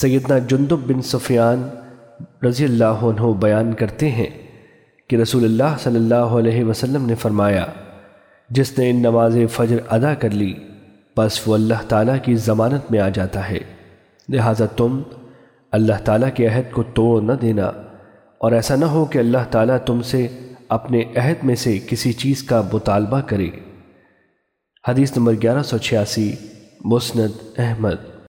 سیدنا جندب بن سفیان رضی اللہ عنہ بیان کرتے ہیں کہ رسول اللہ صلی اللہ علیہ وسلم نے فرمایا، جس نے نماز فجر ادا کر لی، بس وہ اللہ تعالیٰ کی ضمانت میں آ جاتا ہے۔ لہٰذا تم اللہ تعالیٰ کے عہد کو توڑ نہ دینا، اور ایسا نہ ہو کہ اللہ تعالیٰ تم سے اپنے عہد میں سے کسی چیز کا مطالبہ کرے۔ حدیث نمبر گیارہ سو چھیاسی، مسند احمد۔